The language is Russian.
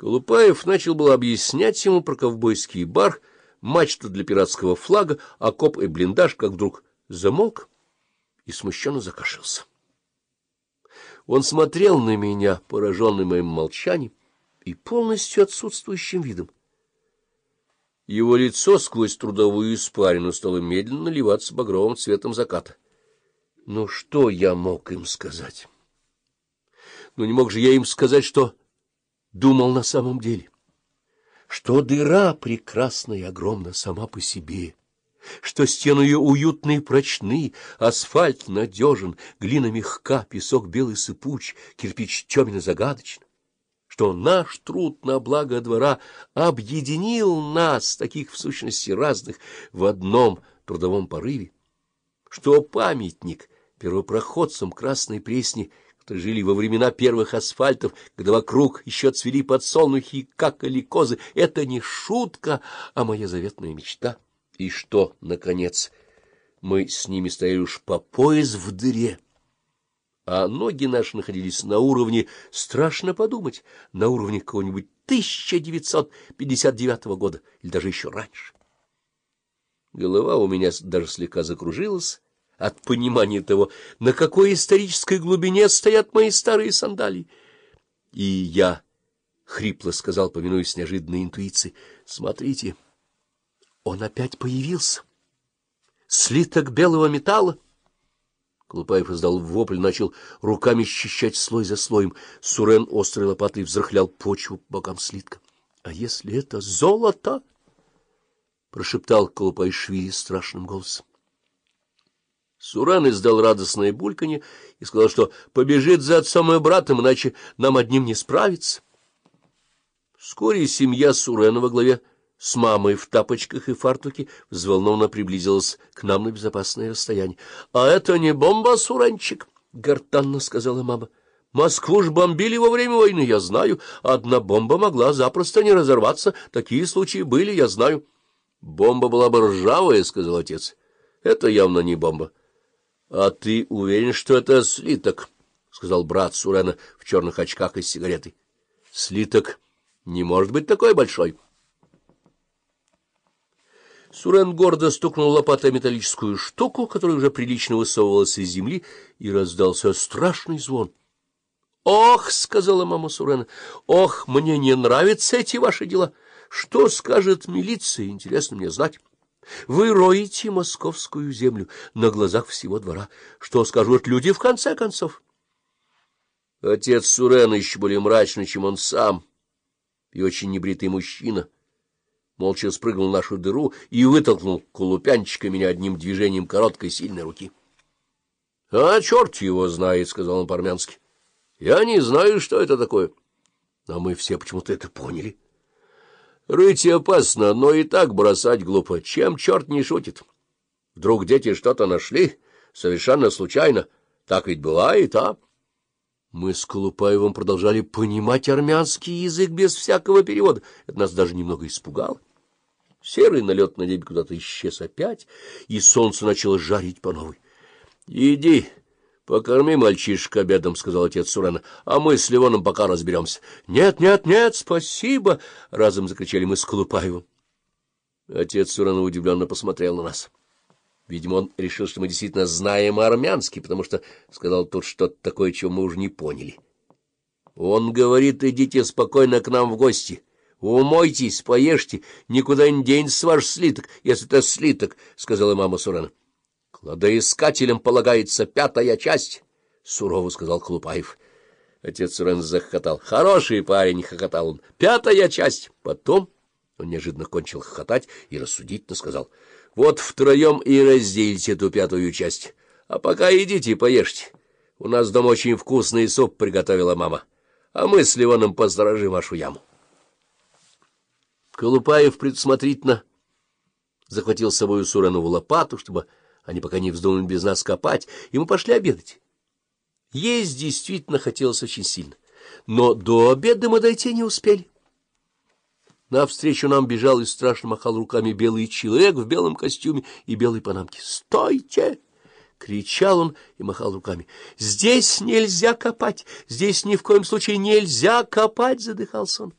Колупаев начал было объяснять ему про ковбойский бар, мачту для пиратского флага, окоп и блиндаж, как вдруг замолк и смущенно закашлялся. Он смотрел на меня, пораженный моим молчанием и полностью отсутствующим видом. Его лицо сквозь трудовую испарину стало медленно наливаться багровым цветом заката. Ну, что я мог им сказать? Ну, не мог же я им сказать, что думал на самом деле, что дыра прекрасна и огромна сама по себе, что стены ее уютны и прочны, асфальт надежен, глина мягка, песок белый сыпуч, кирпич темен и загадочен, что наш труд на благо двора объединил нас, таких в сущности разных, в одном трудовом порыве, что памятник первопроходцам Красной Пресни — которые жили во времена первых асфальтов, когда вокруг еще цвели подсолнухи и какали козы. Это не шутка, а моя заветная мечта. И что, наконец, мы с ними стояли уж по пояс в дыре, а ноги наши находились на уровне, страшно подумать, на уровне какого-нибудь 1959 года или даже еще раньше. Голова у меня даже слегка закружилась, от понимания того, на какой исторической глубине стоят мои старые сандалии. И я хрипло сказал, повинуясь неожиданной интуиции, «Смотрите, он опять появился. Слиток белого металла». Колупаев издал вопль, начал руками счищать слой за слоем. Сурен острой лопатой взрыхлял почву по бокам слитка. — А если это золото? — прошептал Колупайшвили страшным голосом. Суран издал радостное бульканье и сказал, что побежит за отцом и братом, иначе нам одним не справиться. Вскоре семья Сурена во главе с мамой в тапочках и фартуке взволнованно приблизилась к нам на безопасное расстояние. — А это не бомба, Суранчик, — гортанно сказала мама. — Москву ж бомбили во время войны, я знаю. Одна бомба могла запросто не разорваться. Такие случаи были, я знаю. — Бомба была бы ржавая, — сказал отец. — Это явно не бомба. — А ты уверен, что это слиток? — сказал брат Сурена в черных очках и с сигаретой. — Слиток не может быть такой большой. Сурен гордо стукнул лопатой металлическую штуку, которая уже прилично высовывалась из земли, и раздался страшный звон. — Ох, — сказала мама Сурена, — ох, мне не нравятся эти ваши дела. Что скажет милиция, интересно мне знать. Вы роете московскую землю на глазах всего двора. Что скажут люди в конце концов? Отец Сурена еще более мрачный, чем он сам, и очень небритый мужчина, молча спрыгнул в нашу дыру и вытолкнул колупянчика меня одним движением короткой сильной руки. — А черт его знает, — сказал он по-армянски. — Я не знаю, что это такое. А мы все почему-то это поняли. — Рыть опасно, но и так бросать глупо. Чем черт не шутит? Вдруг дети что-то нашли? Совершенно случайно. Так ведь бывает, а? Мы с Колупаевым продолжали понимать армянский язык без всякого перевода. Это нас даже немного испугало. Серый налет на небе куда-то исчез опять, и солнце начало жарить по новой. — Иди, — Покорми мальчишек обедом, — сказал отец Сурена, — а мы с Ливоном пока разберемся. — Нет, нет, нет, спасибо! — разом закричали мы с Колупаевым. Отец Сурена удивленно посмотрел на нас. Видимо, он решил, что мы действительно знаем армянский, потому что сказал тут что-то такое, чего мы уже не поняли. Он говорит, идите спокойно к нам в гости. Умойтесь, поешьте, никуда не денется ваш слиток, если это слиток, — сказала мама Сурена. Кладоискателям полагается пятая часть, — сурово сказал Хлупаев. Отец Сурен захохотал. — Хороший парень, — хохотал он. — Пятая часть. Потом он неожиданно кончил хохотать и рассудительно сказал. — Вот втроем и разделите эту пятую часть. А пока идите поешьте. У нас дома очень вкусный суп приготовила мама. А мы с Ливоном посторожим вашу яму. Колупаев предусмотрительно захватил с собой Суренову лопату, чтобы они пока не вздумали без нас копать, и мы пошли обедать. Есть действительно хотелось очень сильно, но до обеда мы дойти не успели. Навстречу нам бежал и страшно махал руками белый человек в белом костюме и белой панамке. «Стойте!» — кричал он и махал руками. «Здесь нельзя копать! Здесь ни в коем случае нельзя копать!» — задыхался он.